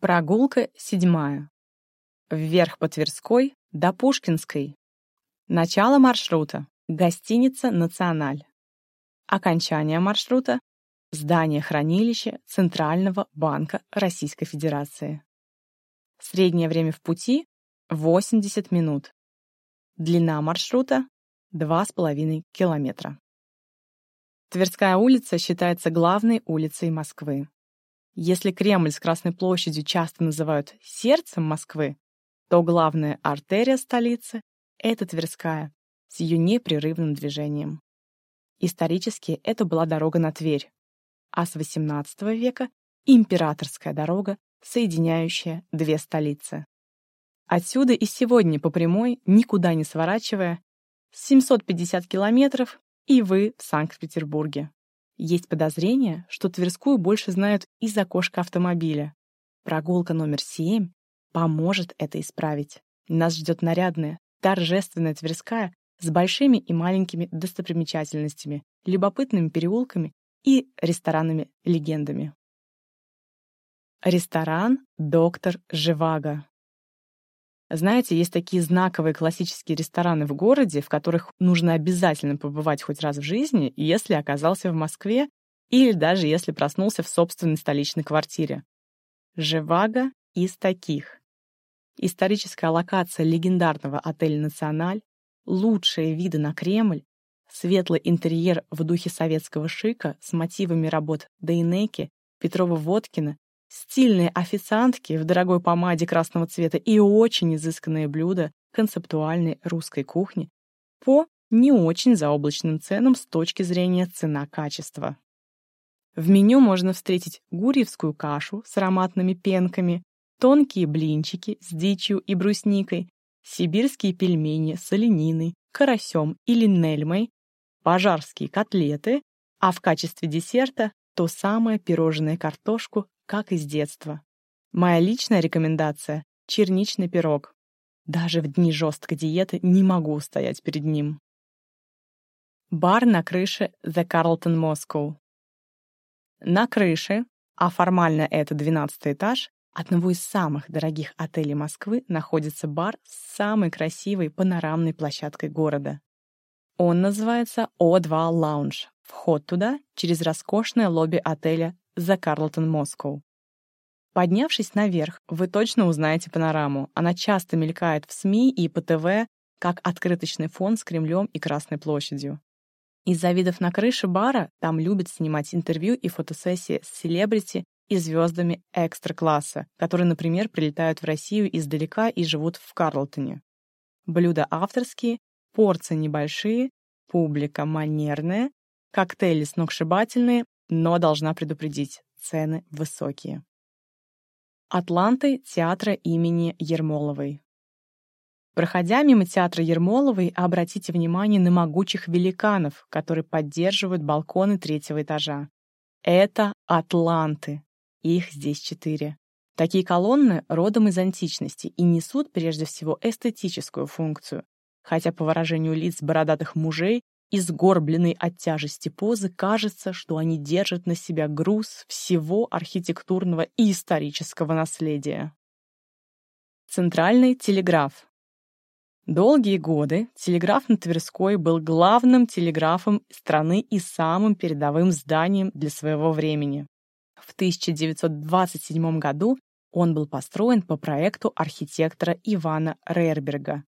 Прогулка седьмая. Вверх по Тверской до Пушкинской. Начало маршрута. Гостиница «Националь». Окончание маршрута. Здание хранилища Центрального банка Российской Федерации. Среднее время в пути — 80 минут. Длина маршрута — 2,5 километра. Тверская улица считается главной улицей Москвы. Если Кремль с Красной площадью часто называют сердцем Москвы, то главная артерия столицы — это Тверская, с ее непрерывным движением. Исторически это была дорога на Тверь, а с XVIII века — императорская дорога, соединяющая две столицы. Отсюда и сегодня по прямой, никуда не сворачивая, 750 километров, и вы в Санкт-Петербурге. Есть подозрение, что Тверскую больше знают из окошка автомобиля. Прогулка номер семь поможет это исправить. Нас ждет нарядная, торжественная Тверская с большими и маленькими достопримечательностями, любопытными переулками и ресторанами-легендами. Ресторан «Доктор Живаго». Знаете, есть такие знаковые классические рестораны в городе, в которых нужно обязательно побывать хоть раз в жизни, если оказался в Москве или даже если проснулся в собственной столичной квартире. Живаго из таких. Историческая локация легендарного отеля «Националь», лучшие виды на Кремль, светлый интерьер в духе советского шика с мотивами работ Дейнеки, Петрова-Водкина стильные официантки в дорогой помаде красного цвета и очень изысканные блюда концептуальной русской кухни по не очень заоблачным ценам с точки зрения цена-качество. В меню можно встретить гурьевскую кашу с ароматными пенками, тонкие блинчики с дичью и брусникой, сибирские пельмени с олениной, карасем или нельмой, пожарские котлеты, а в качестве десерта то самое пирожное картошку как из детства. Моя личная рекомендация — черничный пирог. Даже в дни жесткой диеты не могу устоять перед ним. Бар на крыше The Carlton Moscow. На крыше, а формально это 12 этаж, одного из самых дорогих отелей Москвы находится бар с самой красивой панорамной площадкой города. Он называется O2 Lounge. Вход туда через роскошное лобби отеля The Carlton Moscow. Поднявшись наверх, вы точно узнаете панораму. Она часто мелькает в СМИ и по ТВ, как открыточный фон с Кремлем и Красной площадью. Из-за видов на крыше бара там любят снимать интервью и фотосессии с селебрити и звездами экстра-класса, которые, например, прилетают в Россию издалека и живут в Карлтоне. Блюда авторские, порции небольшие, публика манерная, коктейли сногсшибательные, но должна предупредить, цены высокие. Атланты театра имени Ермоловой. Проходя мимо театра Ермоловой, обратите внимание на могучих великанов, которые поддерживают балконы третьего этажа. Это атланты. Их здесь четыре. Такие колонны родом из античности и несут прежде всего эстетическую функцию, хотя по выражению лиц бородатых мужей и от тяжести позы кажется, что они держат на себя груз всего архитектурного и исторического наследия. Центральный телеграф. Долгие годы телеграф на Тверской был главным телеграфом страны и самым передовым зданием для своего времени. В 1927 году он был построен по проекту архитектора Ивана Рерберга.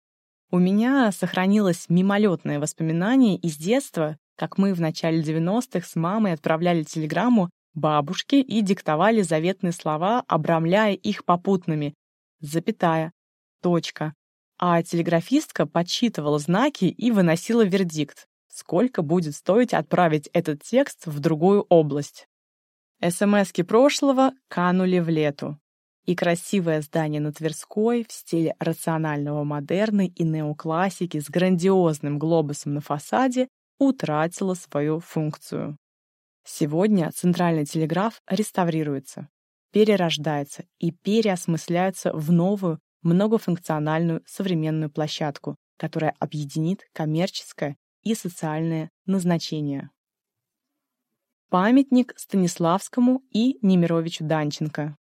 У меня сохранилось мимолетное воспоминание из детства, как мы в начале 90-х с мамой отправляли телеграмму бабушке и диктовали заветные слова, обрамляя их попутными. Запятая. Точка. А телеграфистка подсчитывала знаки и выносила вердикт. Сколько будет стоить отправить этот текст в другую область? СМСки прошлого канули в лету и красивое здание на Тверской в стиле рационального модерна и неоклассики с грандиозным глобусом на фасаде утратило свою функцию. Сегодня центральный телеграф реставрируется, перерождается и переосмысляется в новую многофункциональную современную площадку, которая объединит коммерческое и социальное назначение. Памятник Станиславскому и Немировичу Данченко.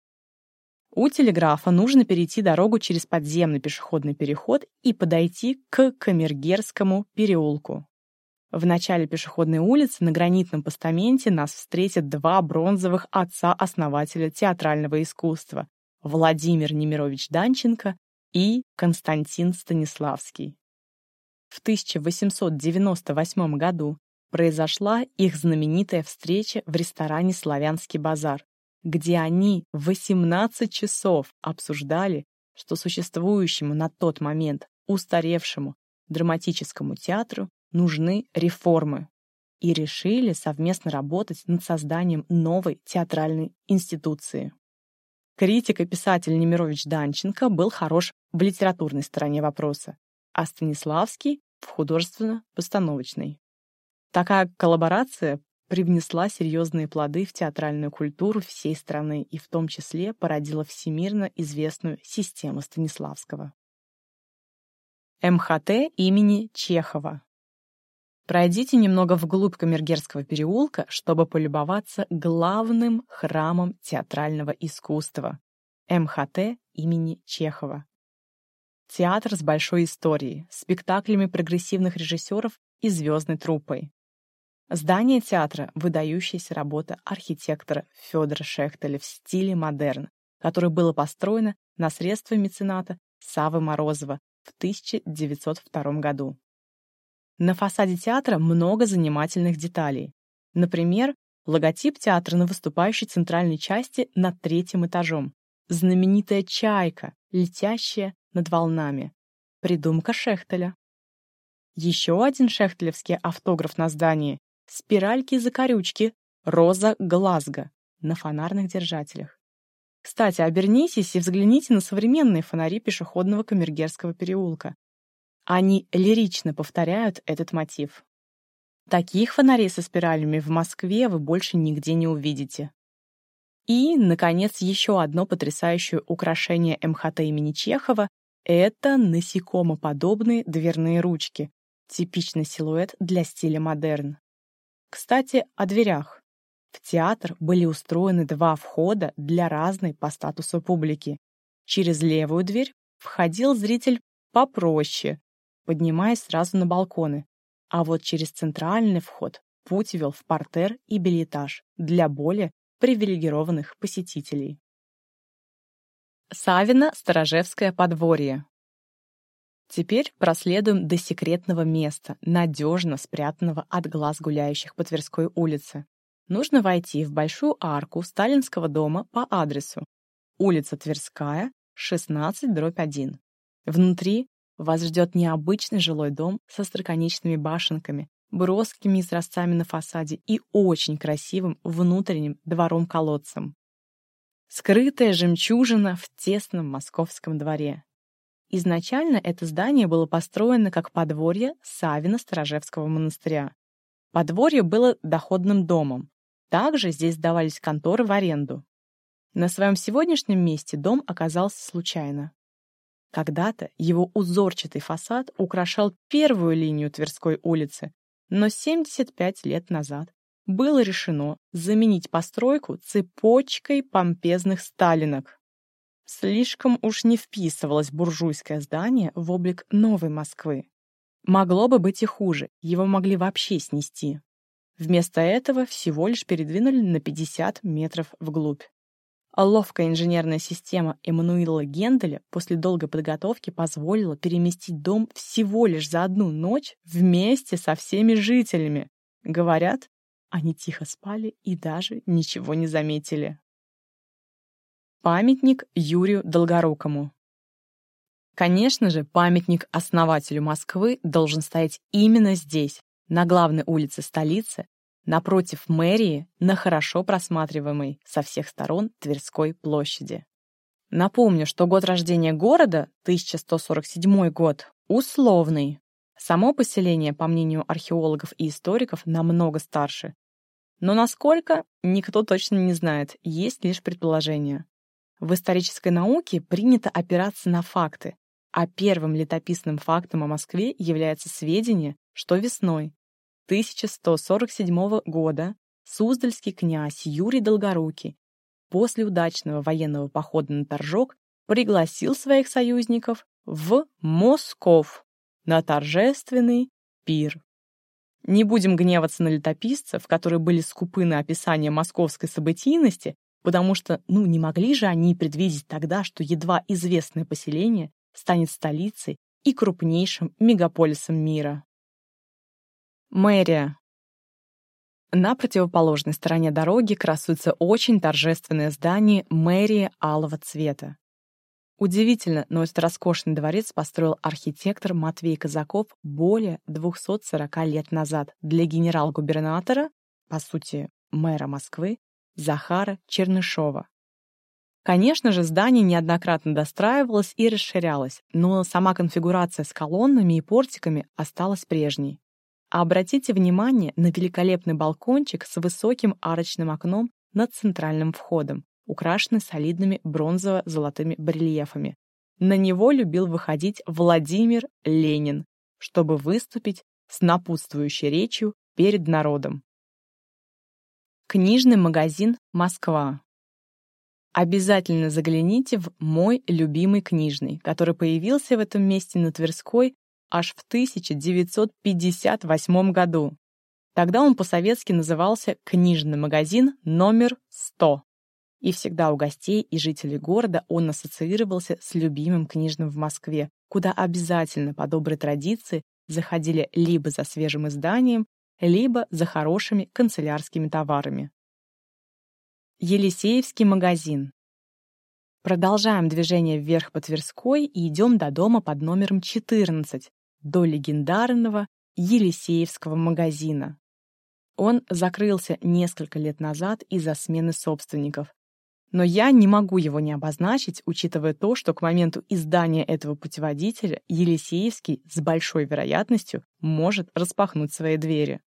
У телеграфа нужно перейти дорогу через подземный пешеходный переход и подойти к Камергерскому переулку. В начале пешеходной улицы на гранитном постаменте нас встретят два бронзовых отца-основателя театрального искусства Владимир Немирович Данченко и Константин Станиславский. В 1898 году произошла их знаменитая встреча в ресторане «Славянский базар», где они 18 часов обсуждали, что существующему на тот момент устаревшему драматическому театру нужны реформы и решили совместно работать над созданием новой театральной институции. Критик и писатель Немирович Данченко был хорош в литературной стороне вопроса, а Станиславский — в художественно-постановочной. Такая коллаборация привнесла серьезные плоды в театральную культуру всей страны и в том числе породила всемирно известную систему Станиславского. МХТ имени Чехова. Пройдите немного вглубь Камергерского переулка, чтобы полюбоваться главным храмом театрального искусства — МХТ имени Чехова. Театр с большой историей, спектаклями прогрессивных режиссеров и звездной труппой. Здание театра — выдающаяся работа архитектора Федора Шехтеля в стиле модерн, которое было построено на средства мецената Савы Морозова в 1902 году. На фасаде театра много занимательных деталей. Например, логотип театра на выступающей центральной части над третьим этажом. Знаменитая чайка, летящая над волнами. Придумка Шехтеля. Еще один шехтелевский автограф на здании — спиральки-закорючки «Роза Глазго» на фонарных держателях. Кстати, обернитесь и взгляните на современные фонари пешеходного Камергерского переулка. Они лирично повторяют этот мотив. Таких фонарей со спиралями в Москве вы больше нигде не увидите. И, наконец, еще одно потрясающее украшение МХТ имени Чехова — это насекомоподобные дверные ручки, типичный силуэт для стиля модерн. Кстати, о дверях. В театр были устроены два входа для разной по статусу публики. Через левую дверь входил зритель попроще, поднимаясь сразу на балконы. А вот через центральный вход путь вел в портер и билетаж для более привилегированных посетителей. Савино Сторожевское подворье. Теперь проследуем до секретного места, надежно спрятанного от глаз гуляющих по Тверской улице. Нужно войти в большую арку Сталинского дома по адресу улица Тверская, 16-1. Внутри вас ждет необычный жилой дом со строконечными башенками, броскими изразцами на фасаде и очень красивым внутренним двором-колодцем. Скрытая жемчужина в тесном московском дворе. Изначально это здание было построено как подворье Савино-Сторожевского монастыря. Подворье было доходным домом. Также здесь сдавались конторы в аренду. На своем сегодняшнем месте дом оказался случайно. Когда-то его узорчатый фасад украшал первую линию Тверской улицы, но 75 лет назад было решено заменить постройку цепочкой помпезных сталинок. Слишком уж не вписывалось буржуйское здание в облик новой Москвы. Могло бы быть и хуже, его могли вообще снести. Вместо этого всего лишь передвинули на 50 метров вглубь. А ловкая инженерная система Эммануила Генделя после долгой подготовки позволила переместить дом всего лишь за одну ночь вместе со всеми жителями. Говорят, они тихо спали и даже ничего не заметили. Памятник Юрию Долгорукому Конечно же, памятник основателю Москвы должен стоять именно здесь, на главной улице столицы, напротив мэрии на хорошо просматриваемой со всех сторон Тверской площади. Напомню, что год рождения города, 1147 год, условный. Само поселение, по мнению археологов и историков, намного старше. Но насколько, никто точно не знает, есть лишь предположения. В исторической науке принято опираться на факты, а первым летописным фактом о Москве является сведение, что весной 1147 года Суздальский князь Юрий Долгорукий после удачного военного похода на Торжок пригласил своих союзников в Москов на торжественный пир. Не будем гневаться на летописцев, которые были скупы на описание московской событийности, потому что, ну, не могли же они предвидеть тогда, что едва известное поселение станет столицей и крупнейшим мегаполисом мира. Мэрия. На противоположной стороне дороги красуется очень торжественное здание мэрии алого цвета. Удивительно, но этот роскошный дворец построил архитектор Матвей Казаков более 240 лет назад для генерал-губернатора, по сути, мэра Москвы, Захара Чернышова. Конечно же, здание неоднократно достраивалось и расширялось, но сама конфигурация с колоннами и портиками осталась прежней. А обратите внимание на великолепный балкончик с высоким арочным окном над центральным входом, украшенный солидными бронзово-золотыми барельефами. На него любил выходить Владимир Ленин, чтобы выступить с напутствующей речью перед народом. Книжный магазин «Москва». Обязательно загляните в мой любимый книжный, который появился в этом месте на Тверской аж в 1958 году. Тогда он по-советски назывался «Книжный магазин номер 100». И всегда у гостей и жителей города он ассоциировался с любимым книжным в Москве, куда обязательно по доброй традиции заходили либо за свежим изданием, либо за хорошими канцелярскими товарами. Елисеевский магазин. Продолжаем движение вверх по Тверской и идем до дома под номером 14, до легендарного Елисеевского магазина. Он закрылся несколько лет назад из-за смены собственников. Но я не могу его не обозначить, учитывая то, что к моменту издания этого путеводителя Елисеевский с большой вероятностью может распахнуть свои двери.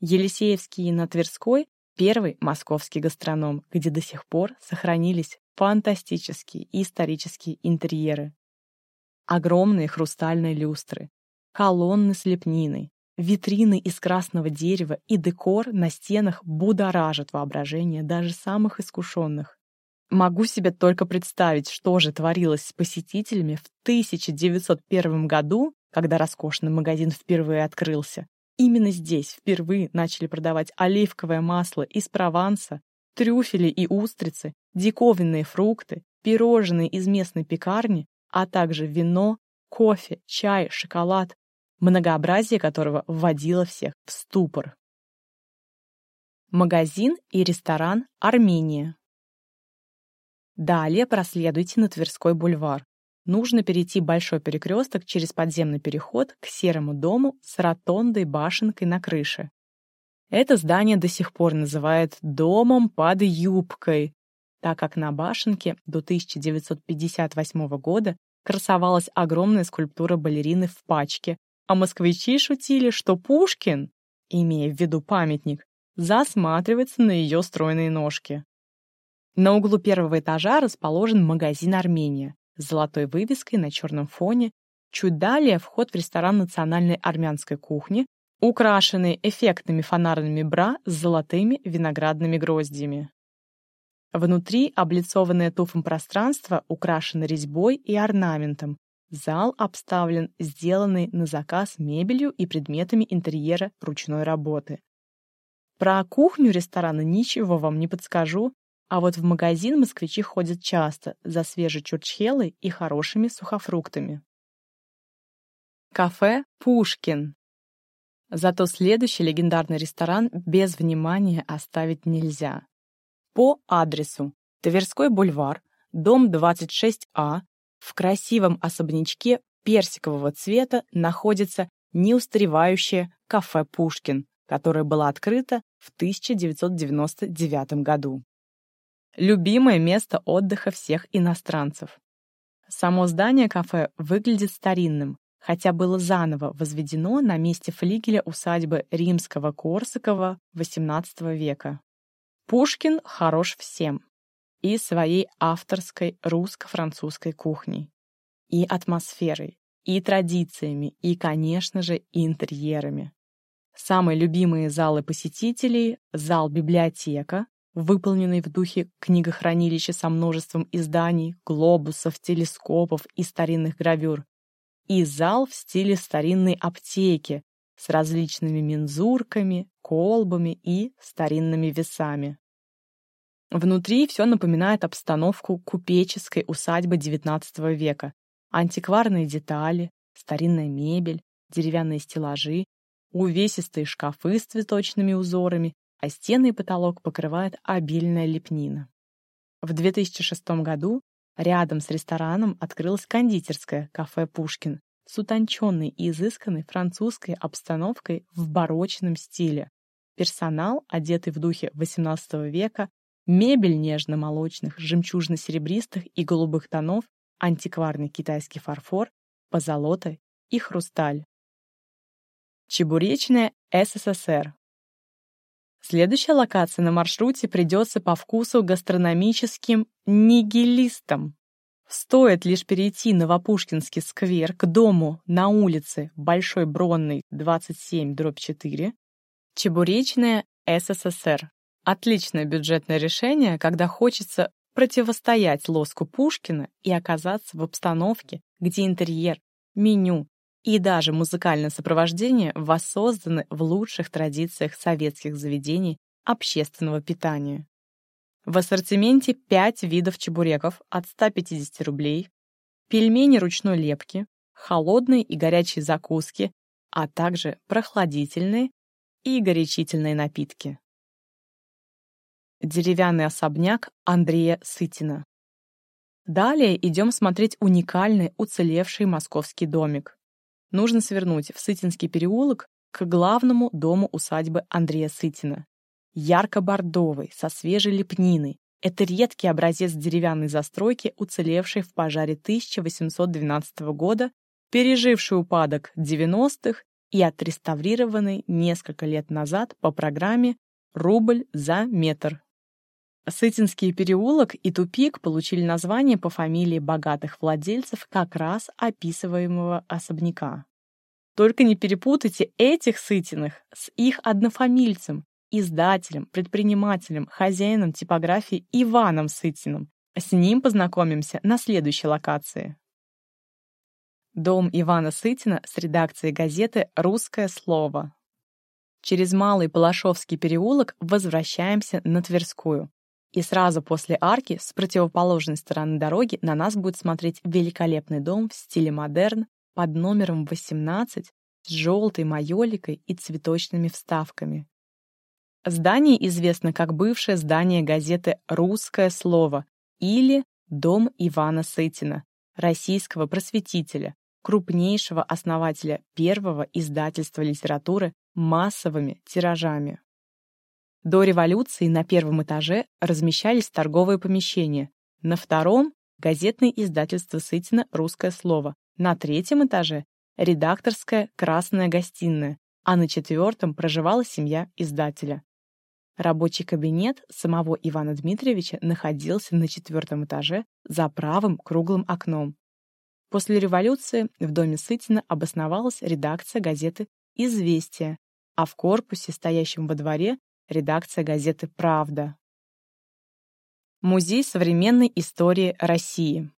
Елисеевский на Тверской Первый московский гастроном, где до сих пор сохранились фантастические исторические интерьеры. Огромные хрустальные люстры, колонны с лепниной, витрины из красного дерева и декор на стенах будоражат воображение даже самых искушенных. Могу себе только представить, что же творилось с посетителями в 1901 году, когда роскошный магазин впервые открылся, Именно здесь впервые начали продавать оливковое масло из Прованса, трюфели и устрицы, диковинные фрукты, пирожные из местной пекарни, а также вино, кофе, чай, шоколад, многообразие которого вводило всех в ступор. Магазин и ресторан «Армения». Далее проследуйте на Тверской бульвар нужно перейти большой перекресток через подземный переход к серому дому с ротондой башенкой на крыше. Это здание до сих пор называют «домом под юбкой», так как на башенке до 1958 года красовалась огромная скульптура балерины в пачке, а москвичи шутили, что Пушкин, имея в виду памятник, засматривается на ее стройные ножки. На углу первого этажа расположен магазин «Армения», с золотой вывеской на черном фоне, чуть далее вход в ресторан национальной армянской кухни, украшенный эффектными фонарными бра с золотыми виноградными гроздьями. Внутри облицованное туфом пространство украшено резьбой и орнаментом. Зал обставлен сделанной на заказ мебелью и предметами интерьера ручной работы. Про кухню ресторана ничего вам не подскажу, а вот в магазин москвичи ходят часто за свежей чурчхелой и хорошими сухофруктами. Кафе «Пушкин». Зато следующий легендарный ресторан без внимания оставить нельзя. По адресу Тверской бульвар, дом 26А, в красивом особнячке персикового цвета находится неустаревающее кафе «Пушкин», которое было открыто в 1999 году. Любимое место отдыха всех иностранцев. Само здание кафе выглядит старинным, хотя было заново возведено на месте флигеля усадьбы римского Корсакова XVIII века. Пушкин хорош всем. И своей авторской русско-французской кухней, и атмосферой, и традициями, и, конечно же, интерьерами. Самые любимые залы посетителей — зал-библиотека, выполненный в духе книгохранилища со множеством изданий, глобусов, телескопов и старинных гравюр, и зал в стиле старинной аптеки с различными мензурками, колбами и старинными весами. Внутри все напоминает обстановку купеческой усадьбы XIX века. Антикварные детали, старинная мебель, деревянные стеллажи, увесистые шкафы с цветочными узорами, а стены и потолок покрывает обильная лепнина. В 2006 году рядом с рестораном открылась кондитерская кафе «Пушкин» с утонченной и изысканной французской обстановкой в барочном стиле. Персонал, одетый в духе XVIII века, мебель нежно-молочных, жемчужно-серебристых и голубых тонов, антикварный китайский фарфор, позолота и хрусталь. Чебуречная СССР. Следующая локация на маршруте придется по вкусу гастрономическим нигилистам. Стоит лишь перейти Новопушкинский сквер к дому на улице Большой Бронной, 27-4, Чебуречная СССР. Отличное бюджетное решение, когда хочется противостоять лоску Пушкина и оказаться в обстановке, где интерьер, меню и даже музыкальное сопровождение воссозданы в лучших традициях советских заведений общественного питания. В ассортименте 5 видов чебуреков от 150 рублей, пельмени ручной лепки, холодные и горячие закуски, а также прохладительные и горячительные напитки. Деревянный особняк Андрея Сытина. Далее идем смотреть уникальный уцелевший московский домик нужно свернуть в Сытинский переулок к главному дому усадьбы Андрея Сытина. Ярко-бордовый, со свежей лепниной. Это редкий образец деревянной застройки, уцелевшей в пожаре 1812 года, переживший упадок 90-х и отреставрированный несколько лет назад по программе «Рубль за метр». Сытинский переулок и тупик получили название по фамилии богатых владельцев как раз описываемого особняка. Только не перепутайте этих Сытиных с их однофамильцем, издателем, предпринимателем, хозяином типографии Иваном Сытиным. С ним познакомимся на следующей локации. Дом Ивана Сытина с редакцией газеты «Русское слово». Через Малый Палашовский переулок возвращаемся на Тверскую. И сразу после арки с противоположной стороны дороги на нас будет смотреть великолепный дом в стиле модерн под номером 18 с желтой майоликой и цветочными вставками. Здание известно как бывшее здание газеты «Русское слово» или «Дом Ивана Сытина», российского просветителя, крупнейшего основателя первого издательства литературы массовыми тиражами. До революции на первом этаже размещались торговые помещения, на втором — газетное издательство Сытина «Русское слово», на третьем этаже — редакторская «Красная гостиная», а на четвертом проживала семья издателя. Рабочий кабинет самого Ивана Дмитриевича находился на четвертом этаже за правым круглым окном. После революции в доме Сытина обосновалась редакция газеты «Известия», а в корпусе, стоящем во дворе, редакция газеты «Правда». Музей современной истории России.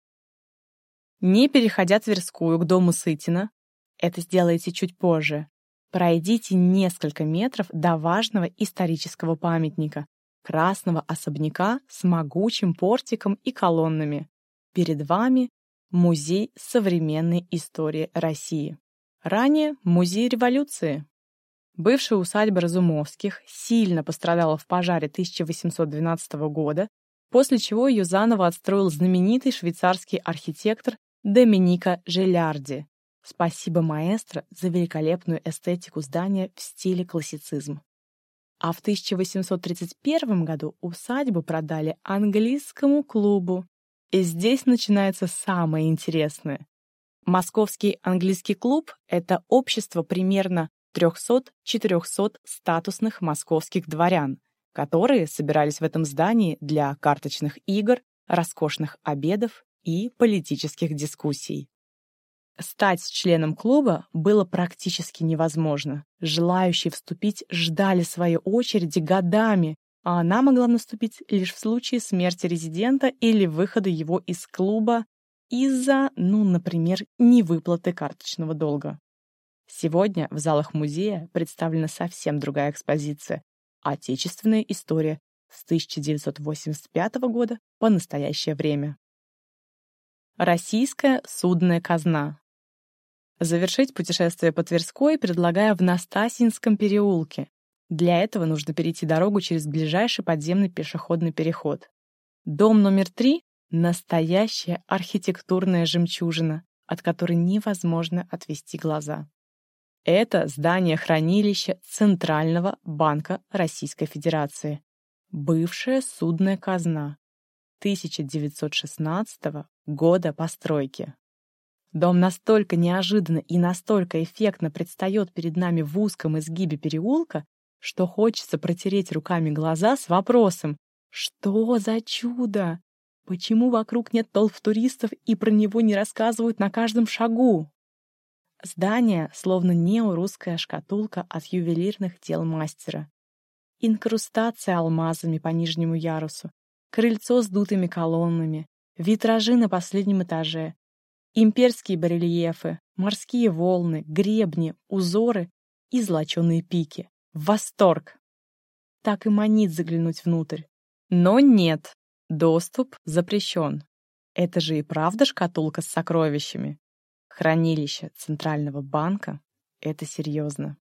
Не переходя Тверскую к дому Сытина, это сделайте чуть позже, пройдите несколько метров до важного исторического памятника — красного особняка с могучим портиком и колоннами. Перед вами Музей современной истории России. Ранее Музей революции. Бывшая усадьба Разумовских сильно пострадала в пожаре 1812 года, после чего ее заново отстроил знаменитый швейцарский архитектор Доминика Желярди. Спасибо маэстро за великолепную эстетику здания в стиле классицизм. А в 1831 году усадьбу продали английскому клубу. И здесь начинается самое интересное. Московский английский клуб — это общество примерно 300-400 статусных московских дворян, которые собирались в этом здании для карточных игр, роскошных обедов и политических дискуссий. Стать членом клуба было практически невозможно. Желающие вступить ждали своей очереди годами, а она могла наступить лишь в случае смерти резидента или выхода его из клуба из-за, ну, например, невыплаты карточного долга. Сегодня в залах музея представлена совсем другая экспозиция «Отечественная история с 1985 года по настоящее время». Российская судная казна. Завершить путешествие по Тверской предлагаю в Настасинском переулке. Для этого нужно перейти дорогу через ближайший подземный пешеходный переход. Дом номер три — настоящая архитектурная жемчужина, от которой невозможно отвести глаза. Это здание хранилища Центрального банка Российской Федерации. Бывшая судная казна. 1916 года постройки. Дом настолько неожиданно и настолько эффектно предстает перед нами в узком изгибе переулка, что хочется протереть руками глаза с вопросом «Что за чудо? Почему вокруг нет толп туристов и про него не рассказывают на каждом шагу?» Здание словно неорусская шкатулка от ювелирных дел мастера. Инкрустация алмазами по нижнему ярусу, крыльцо с дутыми колоннами, витражи на последнем этаже, имперские барельефы, морские волны, гребни, узоры и золоченые пики. Восторг! Так и манит заглянуть внутрь. Но нет, доступ запрещен. Это же и правда шкатулка с сокровищами. Хранилище Центрального банка — это серьезно.